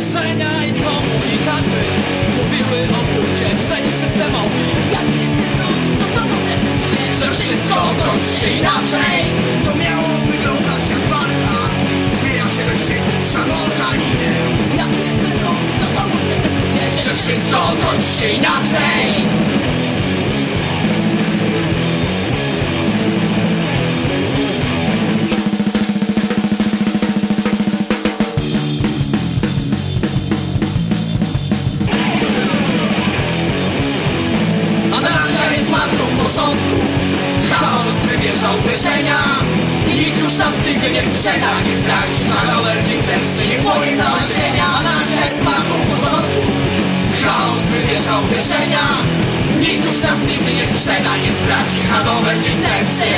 Ostrzeżenia i komunikaty Mówiły o buncie przeciw systemowi Jak jest wróć, co sobą prezentuje Że wszystko kończy się inaczej. To miało wyglądać jak walka. Zmienia się do siebie szamota Jak jest wróć, co sobą prezentuje Że wszystko kończy się inaczej. Matką porządku. Chaos wybierze uderzenia. Nikt już nas nigdy nie sprzeda. Nie straci Hanower dzień zemsty Nie płonie cała ziemia. Anarchia jest matką porządku. Chaos wybierze uderzenia. Nikt już nas nigdy nie sprzeda. Nie straci Hanower dzień zemsty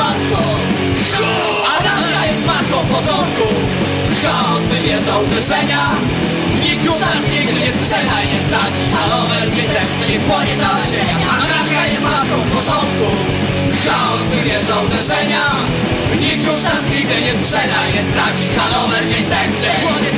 porządku. Anarchia jest matką porządku. Chaos wymierza uderzenia Nikt już nas nigdy nie sprzeda i nie straci. Hanower dzień zemsty, nie płonie cała ziemia Anarchia jest matką porządku. Chaos wymierza uderzenia Nikt już nas nigdy nie sprzeda i nie straci. Hanower dzień zemsty, płonie